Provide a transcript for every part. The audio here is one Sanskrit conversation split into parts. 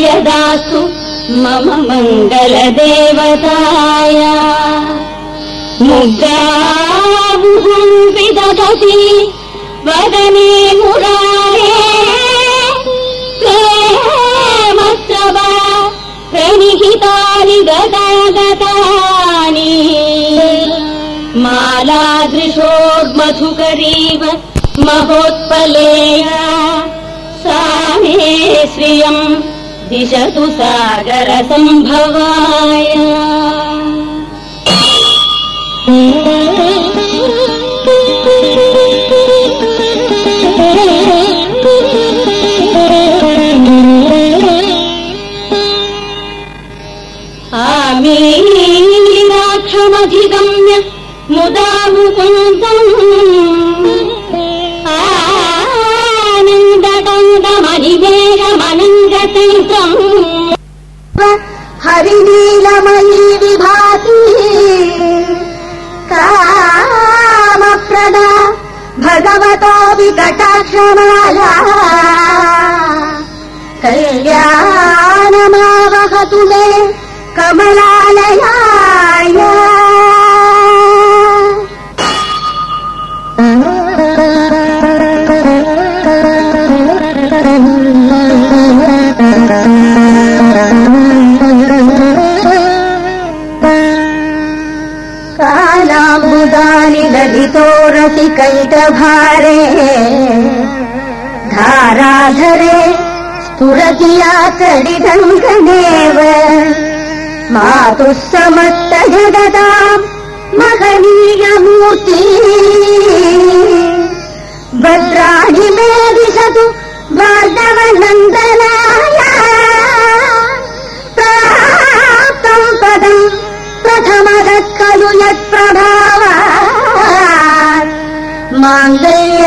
यदासु मम मङ्गलदेवताय। मुद्राबुहं विदधति वदने मुरारे प्रेमस्तवा प्रणिहितानि गतागतानि मालादृशोर्मधुकरीव महोत्पलेया सा मे श्रियम् दिशतु सागरसम्भवाय हरिनीलमयी विभाति। कामप्रदा भगवतोऽपि कटाक्षमाला कल्याणमावहतु मे कमलालयाय रसिकैटभारे धाराधरे स्फुरति या कडिदङ्गनेव मातुः समस्त जगताम् महनीयमूर्ति भद्राणि मे दिशतु भार्गवनन्दनाय प्राप्तम् पदम् प्रथमः खलु यत्प्रभाव।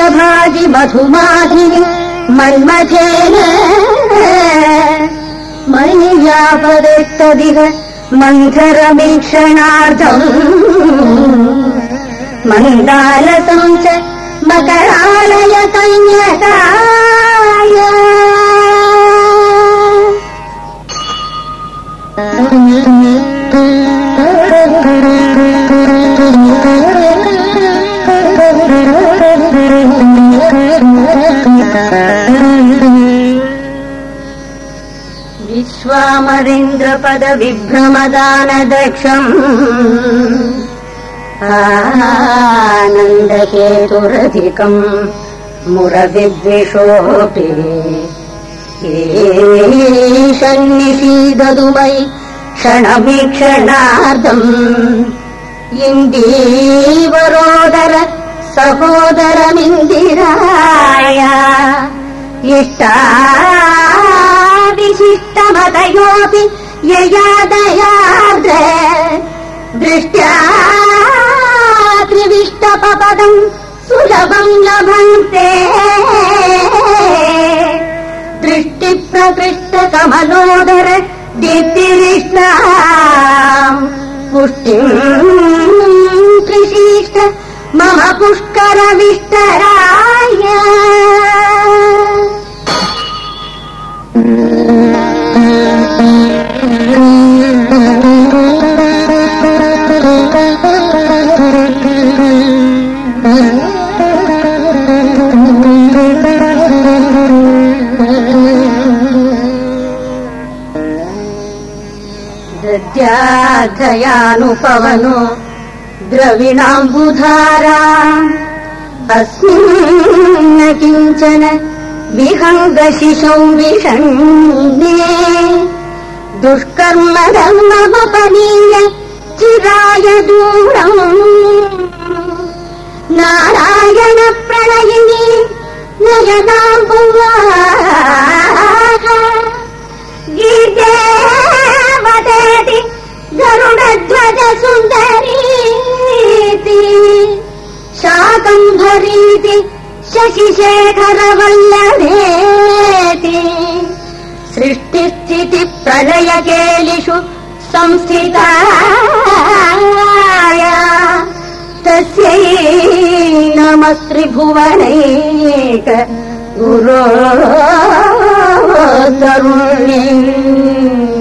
माङ्गल्यभागि मधुमाधि मन्मथेन। मय्यापदेत्तदिह मन्थरमीक्षणार्थम् मन्दालसम् च मकरालय संयताय विश्वामरेन्द्रपद विभ्रमदानदक्षम् आनन्दकेतुरधिकम् मुरविद्विषोऽपि। ईशन्निषीदतु मयि क्षणवीक्षणार्धम् इन्दीवरोदर सहोदरमिन्दिराय। इष्टाविशिष्टमतयोऽपि यया दयार्द्र दृष्ट्या त्रिविष्टपदम् सुलभम् लभन्ते। दृष्टिप्रकृष्टकमलोदर दीप्तिरिष्टा पुष्टिम् कृषीष्ट मम पुष्करविष्टराय दद्याधयानुपवनो द्रविणाम्बुधारा। अस्मिन् न किञ्चन विहङ्गशिशौ विषण्णे दुष्कर्म धर्ममपनीय चिराय दूरम्। नारायण प्रणयिनी नयनाम्बुवा गरुडध्वज सुन्दरीति शाकम्भरीति शशिशेखरवल्लभेति। सृष्टिस्थिति प्रलयकेलिषु संस्थिताय तस्यै नमस्त्रिभुवनैक गुरो करुण्ये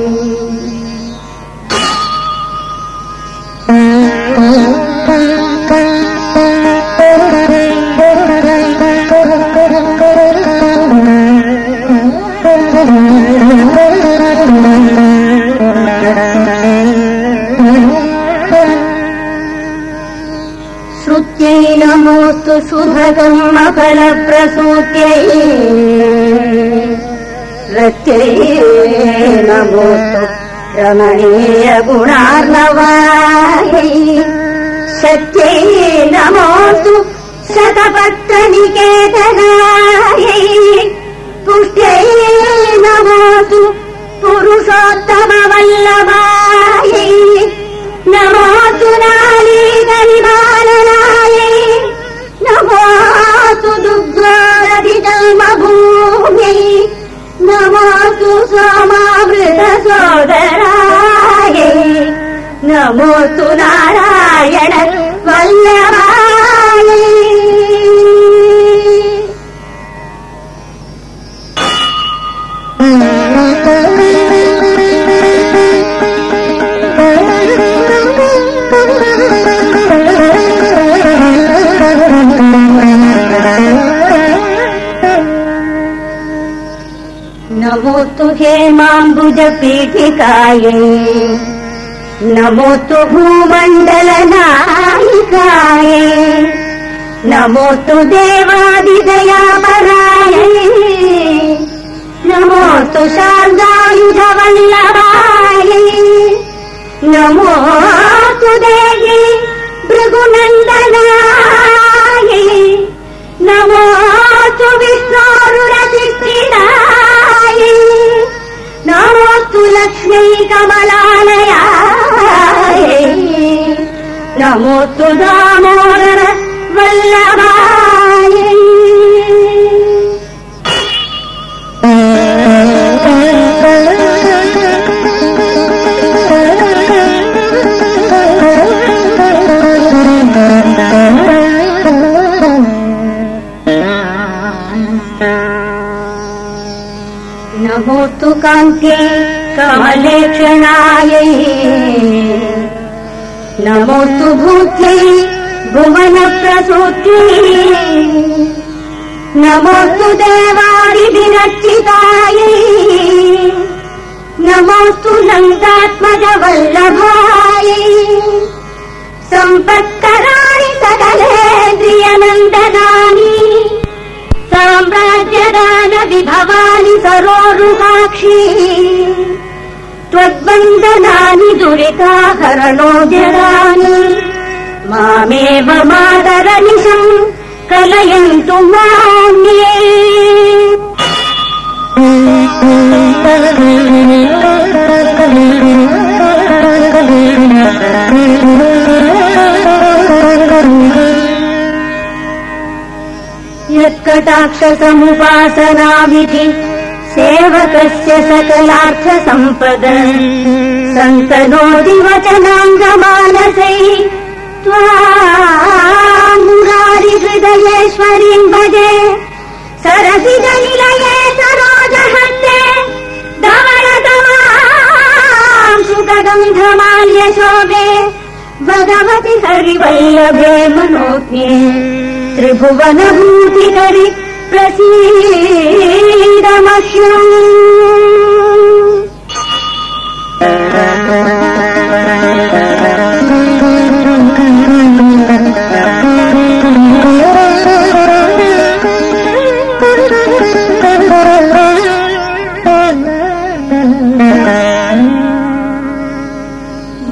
श्रुत्यै नमोऽस्तु शुभकर्मफलप्रसूत्यै रत्यै नमोऽस्तु रमणीयगुणार्णवायै सत्यै नमोऽस्तु शतपत्रनिकेतनायै पुष्ट्यै नमोऽस्तु पुरुषोत्तमवल्लभायै नमोऽस्तु सोमावृतसोदरायै नमोऽस्तु नारायण वल्लभायै नमोऽस्तु हेमाम्बुजपीठिकायै नमोऽस्तु भूमण्डलनायिकायै नमोऽस्तु देवादिदयापरायै। नमोऽस्तु शार्दायुधवल्लभायै। नमोऽस्तु देवी भृगुनन्दनायै। नमोऽस्तु विष्णोरुरधिष्ठितायै नमोऽस्तु लक्ष्मी कमलालयायै नमोऽस्तु दामोदर वल्लभायै कान्ते कमलेक्षणायै नमोऽस्तु भूत्यै भुवनप्रसूत्यै नमोऽस्तु देवादिभिरर्चितायै नमोऽस्तु नन्दात्मजवल्लभायै सम्पत्कराणि सकलेन्द्रियनन्दनानि सरोरुहाक्षी त्वद्वन्दनानि दुरिताहरणो जरानि मामेव मातरनिशम् कलयन्तु मान्ये यत्कटाक्षसमुपासनाविधि सेवकस्य सकलार्थसम्पद। सन्तनोति वचनाङ्गमानसै त्वामुरारिहृदयेश्वरीम् भजे। सरसिजनिलये सरोजहस्ते धवलतमाम् सुखगन्धमाल्यशोभे भगवति हरिवल्लभे मनोज्ञे। त्रिभुवनभूतिकरि प्रसीदमह्यम्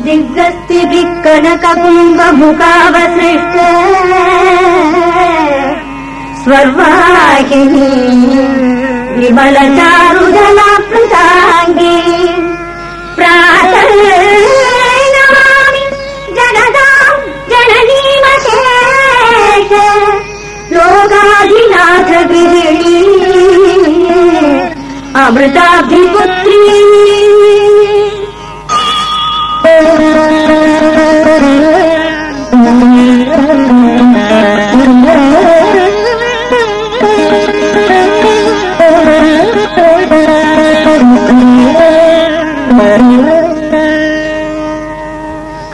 दिग्गस्तिभिः कनककुम्भमुखावसृष्ट विमलचारुजलाप्लुताङ्गी। प्रातः नमामि जगदाम् जननीमशेष। लोकाधिनाथ गिरिणी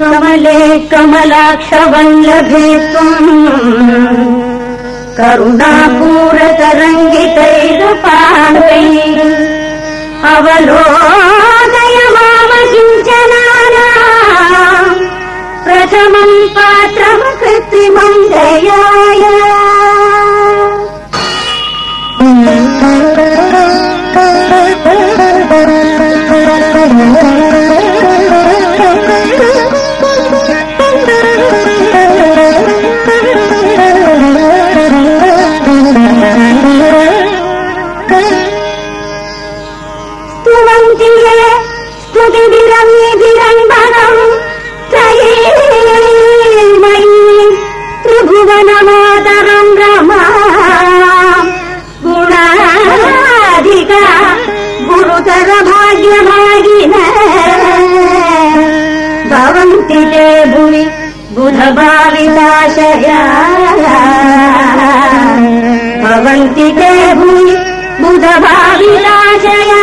अमृताभिपुत्री कमलाक्षवल्लभे त्वम् करुणापूरतरङ्गितैरपाङ्गैः अवलोकय मामकिञ्चनाना प्रथमम् पात्रम् कृत्रिमम् दयाय त्रिभुवनमातरम् रमा गुणाधिका गुरुतर भाग्यभागिन भवन्ति ते भुवि बुधभाविताशया भवन्ति ते भुवि बुधभाविताशया